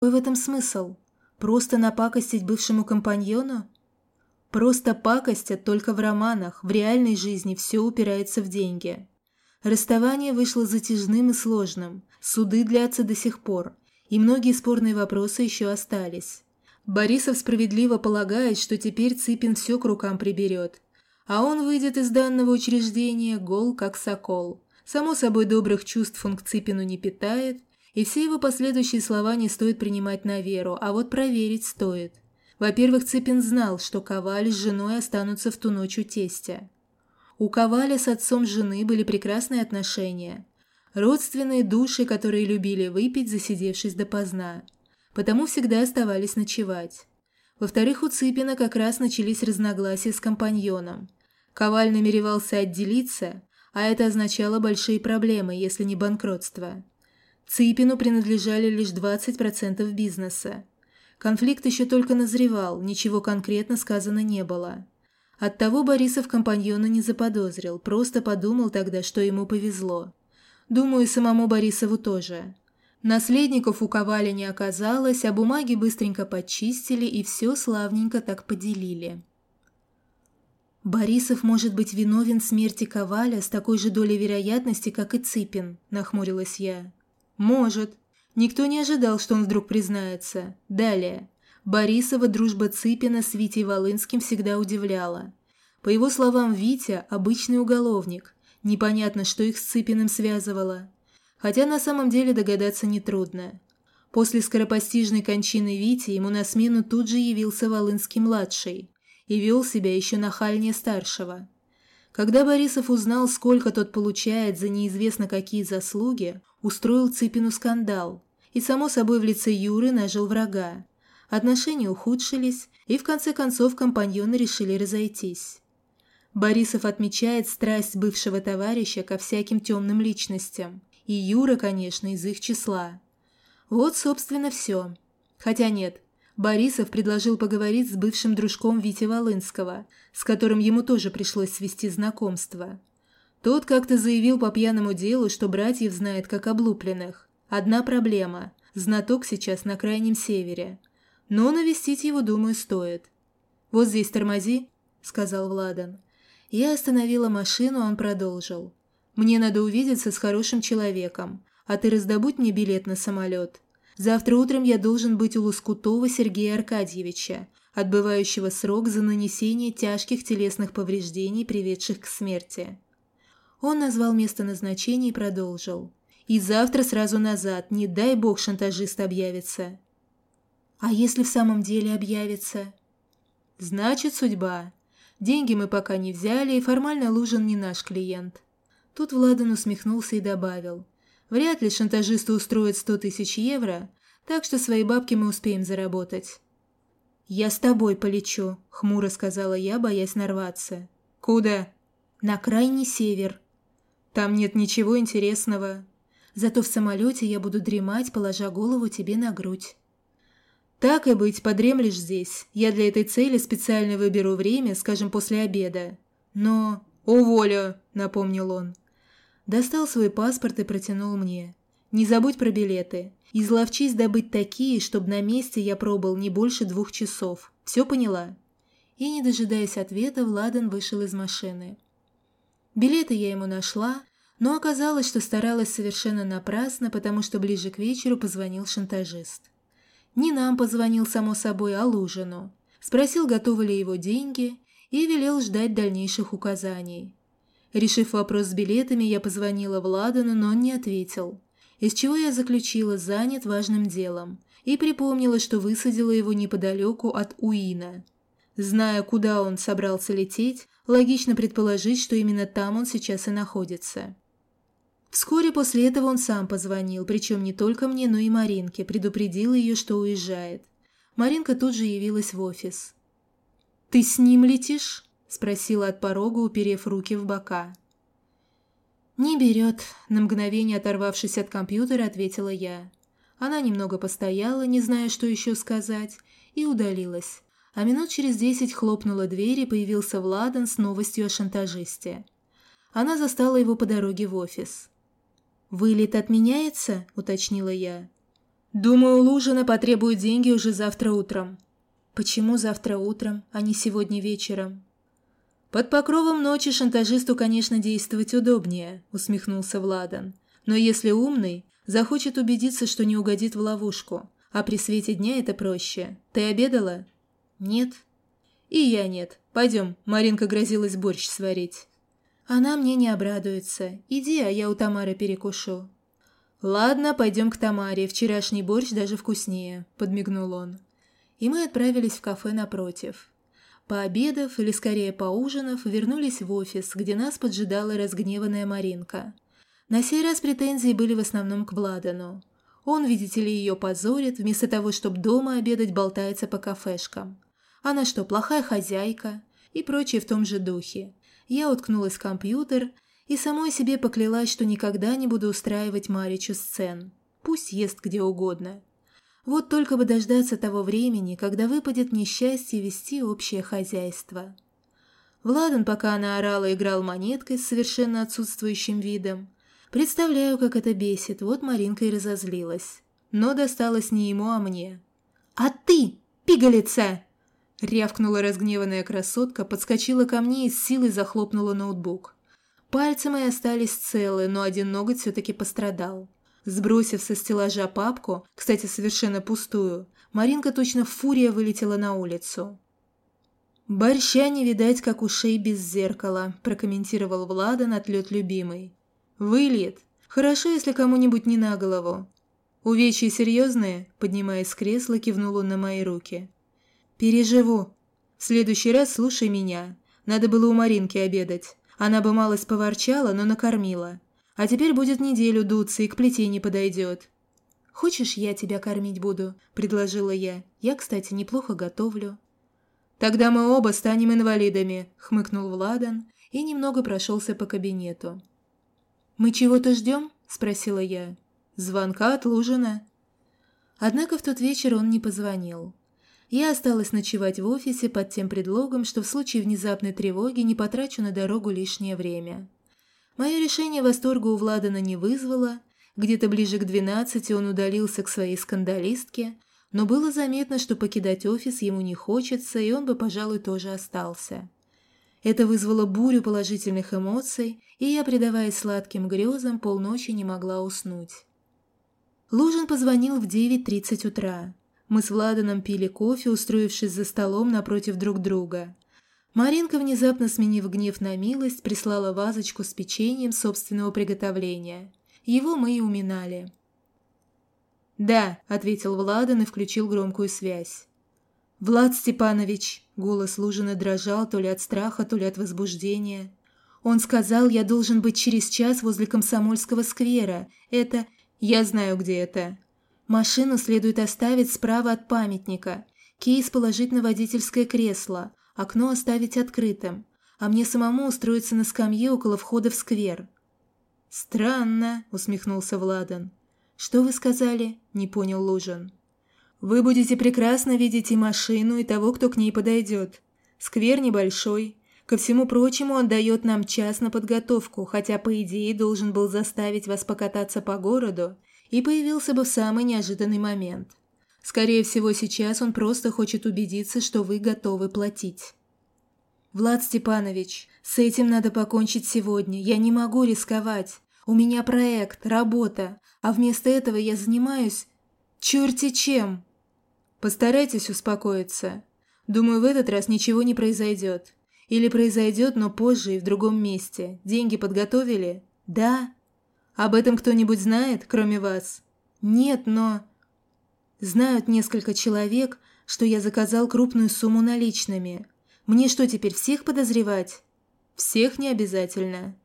Какой в этом смысл? Просто напакостить бывшему компаньону? Просто пакостят только в романах, в реальной жизни все упирается в деньги. Расставание вышло затяжным и сложным, суды длятся до сих пор, и многие спорные вопросы еще остались. Борисов справедливо полагает, что теперь Ципин все к рукам приберет, а он выйдет из данного учреждения гол как сокол. Само собой добрых чувств он к Ципину не питает, и все его последующие слова не стоит принимать на веру, а вот проверить стоит. Во-первых, Ципин знал, что Коваль с женой останутся в ту ночь у тестя. У Коваля с отцом жены были прекрасные отношения. Родственные души, которые любили выпить, засидевшись допоздна. Потому всегда оставались ночевать. Во-вторых, у Ципина как раз начались разногласия с компаньоном. Коваль намеревался отделиться, а это означало большие проблемы, если не банкротство. Ципину принадлежали лишь 20% бизнеса. Конфликт еще только назревал, ничего конкретно сказано не было. Оттого Борисов компаньона не заподозрил, просто подумал тогда, что ему повезло. Думаю, самому Борисову тоже. Наследников у Коваля не оказалось, а бумаги быстренько подчистили и все славненько так поделили. «Борисов может быть виновен в смерти Коваля с такой же долей вероятности, как и Ципин», – нахмурилась я. «Может. Никто не ожидал, что он вдруг признается. Далее. Борисова дружба Ципина с Витей Волынским всегда удивляла. По его словам, Витя – обычный уголовник. Непонятно, что их с Ципиным связывало. Хотя на самом деле догадаться нетрудно. После скоропостижной кончины Вити ему на смену тут же явился Волынский-младший и вел себя еще нахальнее старшего. Когда Борисов узнал, сколько тот получает за неизвестно какие заслуги, устроил Ципину скандал и, само собой, в лице Юры нажил врага. Отношения ухудшились, и в конце концов компаньоны решили разойтись. Борисов отмечает страсть бывшего товарища ко всяким темным личностям, и Юра, конечно, из их числа. Вот, собственно, все. Хотя нет, Борисов предложил поговорить с бывшим дружком Вити Волынского, с которым ему тоже пришлось свести знакомство. Тот как-то заявил по пьяному делу, что братьев знает как облупленных. Одна проблема – знаток сейчас на крайнем севере. Но навестить его, думаю, стоит. «Вот здесь тормози», – сказал Владан. Я остановила машину, он продолжил. «Мне надо увидеться с хорошим человеком, а ты раздобудь мне билет на самолет. Завтра утром я должен быть у Лоскутова Сергея Аркадьевича, отбывающего срок за нанесение тяжких телесных повреждений, приведших к смерти. Он назвал место назначения и продолжил. «И завтра сразу назад, не дай бог шантажист объявится». «А если в самом деле объявится?» «Значит, судьба. Деньги мы пока не взяли, и формально Лужин не наш клиент». Тут Владан усмехнулся и добавил. «Вряд ли шантажисту устроят сто тысяч евро, так что свои бабки мы успеем заработать». «Я с тобой полечу», — хмуро сказала я, боясь нарваться. «Куда?» «На крайний север», там нет ничего интересного. Зато в самолете я буду дремать, положа голову тебе на грудь. Так и быть, подремлешь здесь. Я для этой цели специально выберу время, скажем, после обеда. Но... «Уволю!» – напомнил он. Достал свой паспорт и протянул мне. «Не забудь про билеты. Изловчись добыть такие, чтобы на месте я пробыл не больше двух часов. Все поняла?» И, не дожидаясь ответа, Владан вышел из машины. Билеты я ему нашла, но оказалось, что старалась совершенно напрасно, потому что ближе к вечеру позвонил шантажист. Не нам позвонил, само собой, а Лужину. Спросил, готовы ли его деньги, и велел ждать дальнейших указаний. Решив вопрос с билетами, я позвонила Владану, но он не ответил. Из чего я заключила, занят важным делом, и припомнила, что высадила его неподалеку от Уина. Зная, куда он собрался лететь, Логично предположить, что именно там он сейчас и находится. Вскоре после этого он сам позвонил, причем не только мне, но и Маринке, предупредил ее, что уезжает. Маринка тут же явилась в офис. «Ты с ним летишь?» – спросила от порога, уперев руки в бока. «Не берет», – на мгновение оторвавшись от компьютера, ответила я. Она немного постояла, не зная, что еще сказать, и удалилась, а минут через десять хлопнула дверь и появился Владан с новостью о шантажисте. Она застала его по дороге в офис. «Вылет отменяется?» – уточнила я. Думаю, Лужина потребует деньги уже завтра утром. Почему завтра утром, а не сегодня вечером? Под покровом ночи шантажисту, конечно, действовать удобнее, усмехнулся Владан. Но если умный, захочет убедиться, что не угодит в ловушку. А при свете дня это проще. Ты обедала? Нет. И я нет. Пойдем, Маринка грозилась борщ сварить. Она мне не обрадуется. Иди, а я у Тамары перекушу. «Ладно, пойдем к Тамаре. Вчерашний борщ даже вкуснее», – подмигнул он. И мы отправились в кафе напротив. Пообедав, или скорее поужинав, вернулись в офис, где нас поджидала разгневанная Маринка. На сей раз претензии были в основном к Владану. Он, видите ли, ее позорит, вместо того, чтобы дома обедать, болтается по кафешкам. Она что, плохая хозяйка? И прочее в том же духе. Я уткнулась в компьютер и самой себе поклялась, что никогда не буду устраивать Маричу сцен. Пусть ест где угодно. Вот только бы дождаться того времени, когда выпадет несчастье вести общее хозяйство. Владан, пока она орала, играл монеткой с совершенно отсутствующим видом. Представляю, как это бесит, вот Маринка и разозлилась. Но досталось не ему, а мне. «А ты, пигалица!» Рявкнула разгневанная красотка, подскочила ко мне и с силой захлопнула ноутбук. Пальцы мои остались целы, но один ноготь все-таки пострадал. Сбросив со стеллажа папку, кстати, совершенно пустую, Маринка точно в фурия вылетела на улицу. «Борща не видать, как ушей без зеркала», – прокомментировал Влада отлет любимый. «Выльет. Хорошо, если кому-нибудь не на голову». «Увечья серьезные?» – поднимаясь с кресла, кивнул он на мои руки. «Переживу. В следующий раз слушай меня. Надо было у Маринки обедать. Она бы малость поворчала, но накормила. А теперь будет неделю дуться и к плите не подойдет. «Хочешь, я тебя кормить буду?» – предложила я. «Я, кстати, неплохо готовлю». «Тогда мы оба станем инвалидами», – хмыкнул Владан и немного прошелся по кабинету. «Мы чего-то ждем?» – спросила я. «Звонка от Лужина». Однако в тот вечер он не позвонил. Я осталась ночевать в офисе под тем предлогом, что в случае внезапной тревоги не потрачу на дорогу лишнее время. Мое решение восторга у Владана не вызвало. Где-то ближе к двенадцати он удалился к своей скандалистке, но было заметно, что покидать офис ему не хочется, и он бы, пожалуй, тоже остался. Это вызвало бурю положительных эмоций, и я, предаваясь сладким грезам, полночи не могла уснуть. Лужин позвонил в 9.30 утра. Мы с Владаном пили кофе, устроившись за столом напротив друг друга. Маринка, внезапно сменив гнев на милость, прислала вазочку с печеньем собственного приготовления. Его мы и уминали. «Да», — ответил Владан и включил громкую связь. «Влад Степанович», — голос Лужина дрожал то ли от страха, то ли от возбуждения. «Он сказал, я должен быть через час возле Комсомольского сквера. Это... Я знаю, где это. Машину следует оставить справа от памятника, кейс положить на водительское кресло, окно оставить открытым, а мне самому устроиться на скамье около входа в сквер. «Странно», — усмехнулся Владан. «Что вы сказали?» — не понял Лужин. «Вы будете прекрасно видеть и машину, и того, кто к ней подойдет. Сквер небольшой. Ко всему прочему, он дает нам час на подготовку, хотя, по идее, должен был заставить вас покататься по городу и появился бы в самый неожиданный момент. Скорее всего, сейчас он просто хочет убедиться, что вы готовы платить. «Влад Степанович, с этим надо покончить сегодня. Я не могу рисковать. У меня проект, работа, а вместо этого я занимаюсь... черти чем!» «Постарайтесь успокоиться. Думаю, в этот раз ничего не произойдет. Или произойдет, но позже и в другом месте. Деньги подготовили?» «Да», об этом кто-нибудь знает, кроме вас? Нет, но... Знают несколько человек, что я заказал крупную сумму наличными. Мне что, теперь всех подозревать? Всех не обязательно.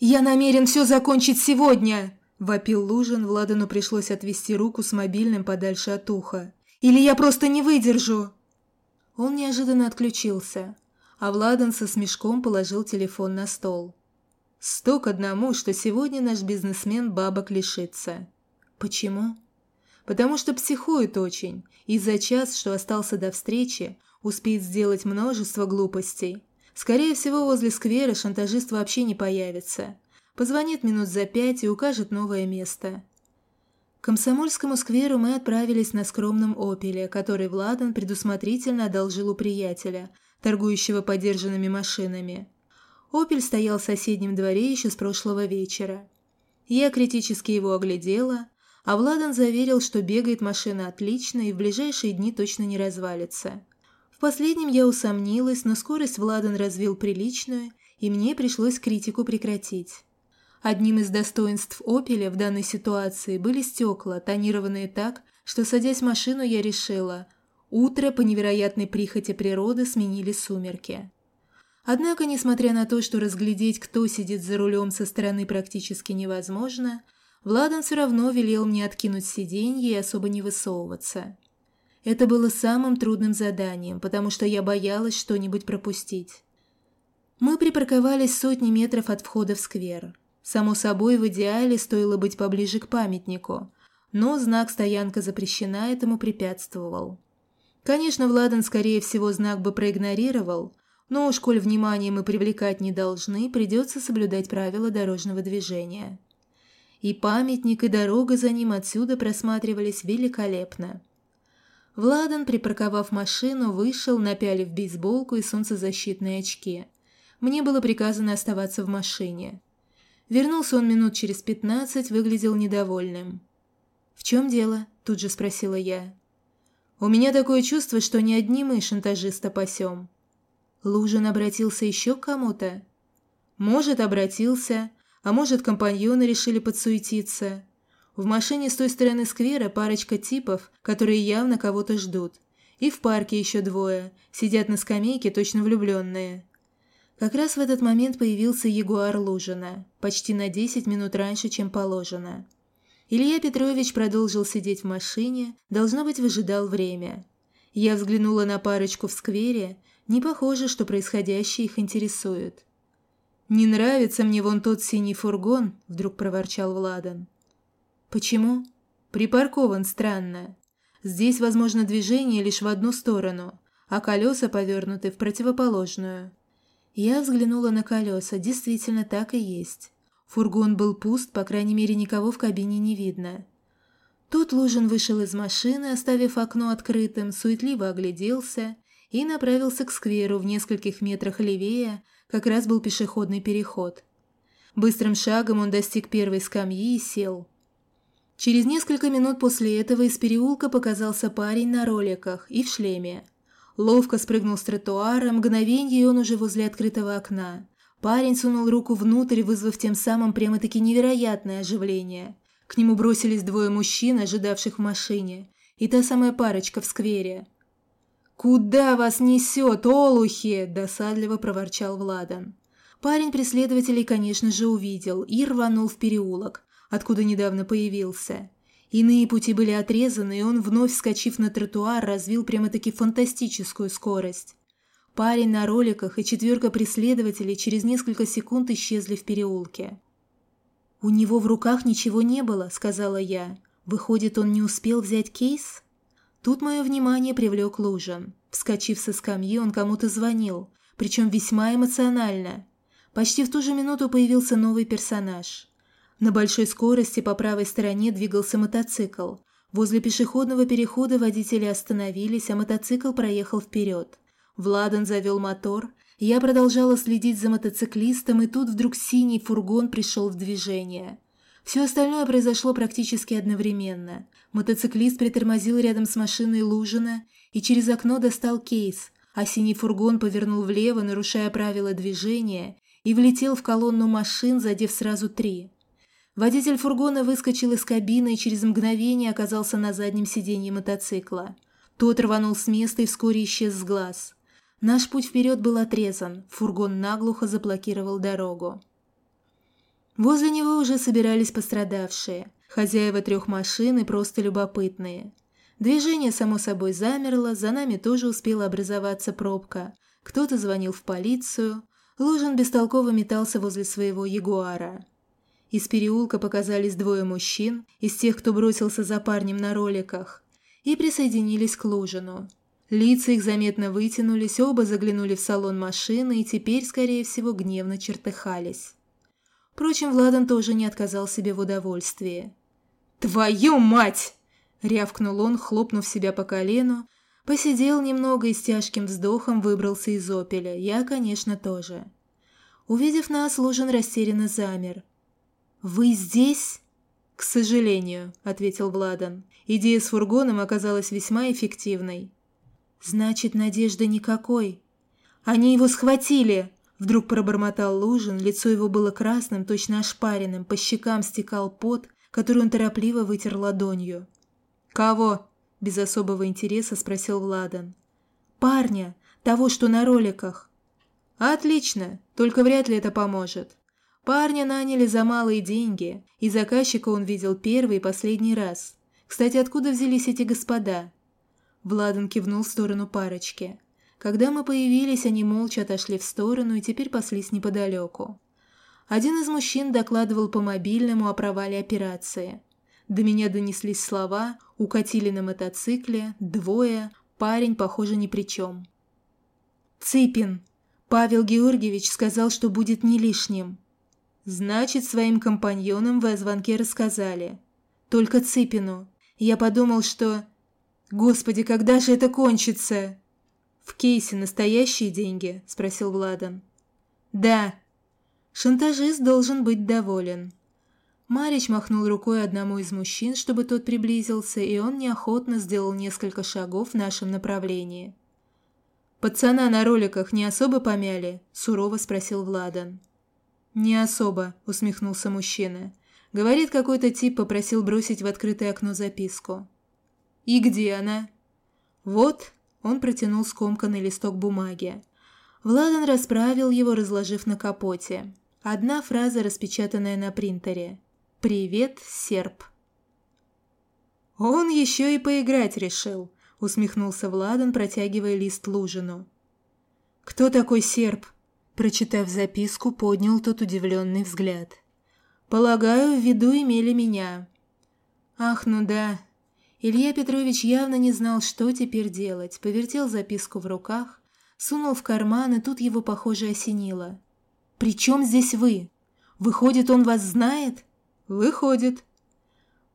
«Я намерен все закончить сегодня!» – вопил Лужин, Владану пришлось отвести руку с мобильным подальше от уха. «Или я просто не выдержу!» Он неожиданно отключился, а Владан со смешком положил телефон на стол. Сто к одному, что сегодня наш бизнесмен бабок лишится. Почему? Потому что психует очень, и за час, что остался до встречи, успеет сделать множество глупостей. Скорее всего, возле сквера шантажист вообще не появится. Позвонит минут за пять и укажет новое место. К Комсомольскому скверу мы отправились на скромном «Опеле», который Владан предусмотрительно одолжил у приятеля, торгующего подержанными машинами. «Опель» стоял в соседнем дворе еще с прошлого вечера. Я критически его оглядела, а Владан заверил, что бегает машина отлично и в ближайшие дни точно не развалится. Последнем я усомнилась, но скорость Владан развил приличную, и мне пришлось критику прекратить. Одним из достоинств «Опеля» в данной ситуации были стекла, тонированные так, что, садясь в машину, я решила – утро по невероятной прихоти природы сменили сумерки. Однако, несмотря на то, что разглядеть, кто сидит за рулем со стороны практически невозможно, Владан все равно велел мне откинуть сиденье и особо не высовываться. Это было самым трудным заданием, потому что я боялась что-нибудь пропустить. Мы припарковались сотни метров от входа в сквер. Само собой, в идеале стоило быть поближе к памятнику, но знак «Стоянка запрещена» этому препятствовал. Конечно, Владан, скорее всего, знак бы проигнорировал, но уж коль внимание мы привлекать не должны, придется соблюдать правила дорожного движения. И памятник, и дорога за ним отсюда просматривались великолепно. Владан, припарковав машину, вышел, напялив бейсболку и солнцезащитные очки – мне было приказано оставаться в машине. Вернулся он минут через пятнадцать, выглядел недовольным. «В чем дело?» – тут же спросила я. «У меня такое чувство, что не одни мы шантажиста пасем». Лужин обратился еще к кому-то? Может, обратился, а может, компаньоны решили подсуетиться. В машине с той стороны сквера парочка типов, которые явно кого-то ждут. И в парке еще двое, сидят на скамейке точно влюбленные. Как раз в этот момент появился Ягуар Лужина, почти на 10 минут раньше, чем положено. Илья Петрович продолжил сидеть в машине, должно быть, выжидал время. Я взглянула на парочку в сквере, не похоже, что происходящее их интересует. «Не нравится мне вон тот синий фургон», — вдруг проворчал Владан. «Почему?» «Припаркован странно. Здесь возможно движение лишь в одну сторону, а колеса повернуты в противоположную. Я взглянула на колеса, действительно так и есть. Фургон был пуст, по крайней мере, никого в кабине не видно. Тут Лужин вышел из машины, оставив окно открытым, суетливо огляделся и направился к скверу в нескольких метрах левее, как раз был пешеходный переход. Быстрым шагом он достиг первой скамьи и сел. Через несколько минут после этого из переулка показался парень на роликах и в шлеме. Ловко спрыгнул с тротуара, мгновенье, он уже возле открытого окна. Парень сунул руку внутрь, вызвав тем самым прямо-таки невероятное оживление. К нему бросились двое мужчин, ожидавших в машине, и та самая парочка в сквере. «Куда вас несет, олухи?» – досадливо проворчал Владан. Парень преследователей, конечно же, увидел и рванул в переулок, откуда недавно появился. Иные пути были отрезаны, и он, вновь вскочив на тротуар, развил прямо-таки фантастическую скорость. Парень на роликах и четверка преследователей через несколько секунд исчезли в переулке. «У него в руках ничего не было», — сказала я. «Выходит, он не успел взять кейс?» Тут мое внимание привлек Лужин. Вскочив со скамьи, он кому-то звонил, причем весьма эмоционально. Почти в ту же минуту появился новый персонаж. На большой скорости по правой стороне двигался мотоцикл. Возле пешеходного перехода водители остановились, а мотоцикл проехал вперед. Владан завел мотор. Я продолжала следить за мотоциклистом, и тут вдруг синий фургон пришел в движение. Все остальное произошло практически одновременно. Мотоциклист притормозил рядом с машиной Лужина и через окно достал кейс, а синий фургон повернул влево, нарушая правила движения, и влетел в колонну машин, задев сразу три. Водитель фургона выскочил из кабины и через мгновение оказался на заднем сиденье мотоцикла. Тот рванул с места и вскоре исчез с глаз. Наш путь вперед был отрезан, фургон наглухо заблокировал дорогу. Возле него уже собирались пострадавшие, хозяева трех машин и просто любопытные. Движение, само собой, замерло, за нами тоже успела образоваться пробка. Кто-то звонил в полицию. Лужин бестолково метался возле своего ягуара. Из переулка показались двое мужчин, из тех, кто бросился за парнем на роликах, и присоединились к Лужину. Лица их заметно вытянулись, оба заглянули в салон машины и теперь, скорее всего, гневно чертыхались. Впрочем, Владан тоже не отказал себе в удовольствии. «Твою мать!» – рявкнул он, хлопнув себя по колену, посидел немного и с тяжким вздохом выбрался из опеля. Я, конечно, тоже. Увидев нас, Лужин растерянно замер. «Вы здесь?» «К сожалению», – ответил Владан. Идея с фургоном оказалась весьма эффективной. «Значит, надежды никакой. Они его схватили!» Вдруг пробормотал Лужин, лицо его было красным, точно ошпаренным, по щекам стекал пот, который он торопливо вытер ладонью. «Кого?» – без особого интереса спросил Владан. «Парня, того, что на роликах». «Отлично, только вряд ли это поможет. Парня наняли за малые деньги, и заказчика он видел первый и последний раз. Кстати, откуда взялись эти господа?» Владан кивнул в сторону парочки. Когда мы появились, они молча отошли в сторону и теперь паслись неподалеку. Один из мужчин докладывал по мобильному о провале операции. До меня донеслись слова «укатили на мотоцикле», «двое», «парень, похоже, ни при чем». «Цыпин!» Павел Георгиевич сказал, что будет не лишним. Значит, своим компаньонам вы о звонке рассказали. Только Цыпину. Я подумал, что... Господи, когда же это кончится? В кейсе настоящие деньги? Спросил Владан. Да. Шантажист должен быть доволен. Марич махнул рукой одному из мужчин, чтобы тот приблизился, и он неохотно сделал несколько шагов в нашем направлении. «Пацана на роликах не особо помяли?» – сурово спросил Владан. «Не особо», – усмехнулся мужчина. Говорит, какой-то тип попросил бросить в открытое окно записку. «И где она?» «Вот», – он протянул скомканный листок бумаги. Владан расправил его, разложив на капоте. Одна фраза, распечатанная на принтере. «Привет, серп». «Он еще и поиграть решил», усмехнулся Владан, протягивая лист Лужину. «Кто такой серп?» Прочитав записку, поднял тот удивленный взгляд. «Полагаю, в виду имели меня». «Ах, ну да». Илья Петрович явно не знал, что теперь делать, повертел записку в руках, сунул в карман, и тут его, похоже, осенило. «При чем здесь вы? Выходит, он вас знает?» «Выходит»,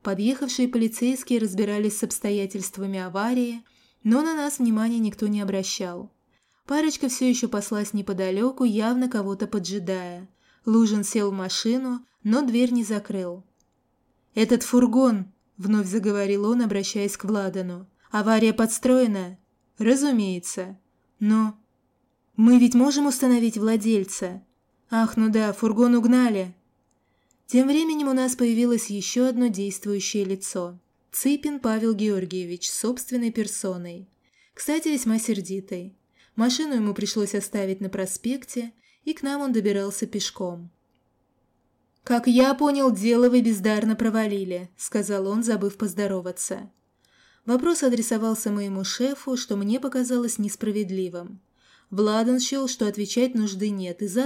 Подъехавшие полицейские разбирались с обстоятельствами аварии, но на нас внимания никто не обращал. Парочка все еще паслась неподалеку, явно кого-то поджидая. Лужин сел в машину, но дверь не закрыл. «Этот фургон», — вновь заговорил он, обращаясь к Владану. «Авария подстроена?» «Разумеется. Но...» «Мы ведь можем установить владельца?» «Ах, ну да, фургон угнали. Тем временем у нас появилось еще одно действующее лицо. Цыпин Павел Георгиевич собственной персоной. Кстати, весьма сердитый. Машину ему пришлось оставить на проспекте, и к нам он добирался пешком. «Как я понял, дело вы бездарно провалили», — сказал он, забыв поздороваться. Вопрос адресовался моему шефу, что мне показалось несправедливым. Владан счел, что отвечать нужды нет, и задал